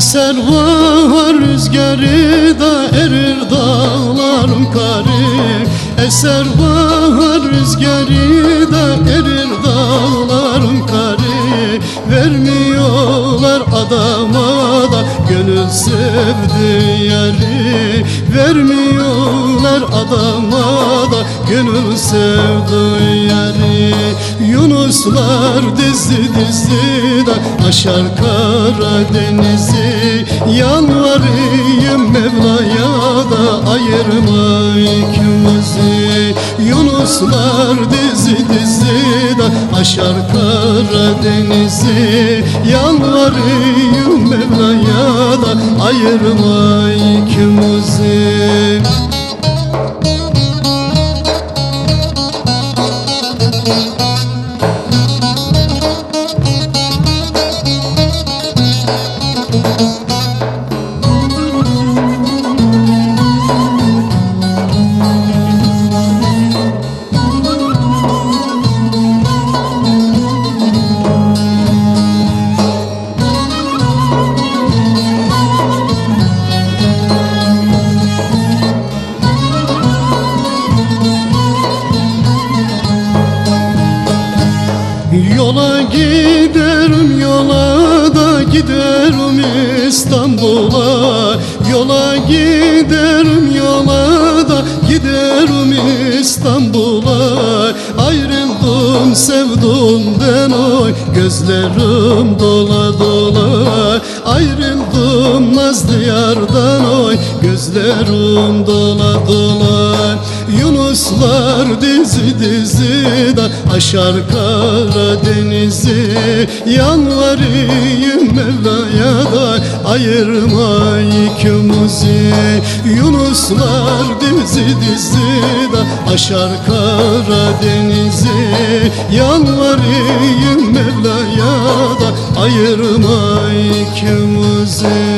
Eser var rüzgarı Eser var rüzgarı da erir dağların karı. Vermiyorlar adama da gönül sevdi yeri Vermiyorlar adama da gönül sevdi yeri Yunuslar dizi dizi de aşar Karadeniz'i. Yalvarayım Mevla'ya da ayırma ikimizi Yunuslar dizi dizi de aşar Karadeniz'i Yalvarayım Mevla'ya da ayırma Yola giderim yola da giderim İstanbul'a. Yola giderim yola da giderim İstanbul'a. Ayrıldım sevdumden oy gözlerim dola dola. Ayrıldım nazlı yardan oy gözlerim dola dola Yunuslar dizi dizi da aşar Karadeniz'i Yalvarayım Mevla'ya da ayırma ikimizi Yunuslar dizi dizi da aşar Karadeniz'i Yalvarayım Mevla'ya da ayırma ikimizi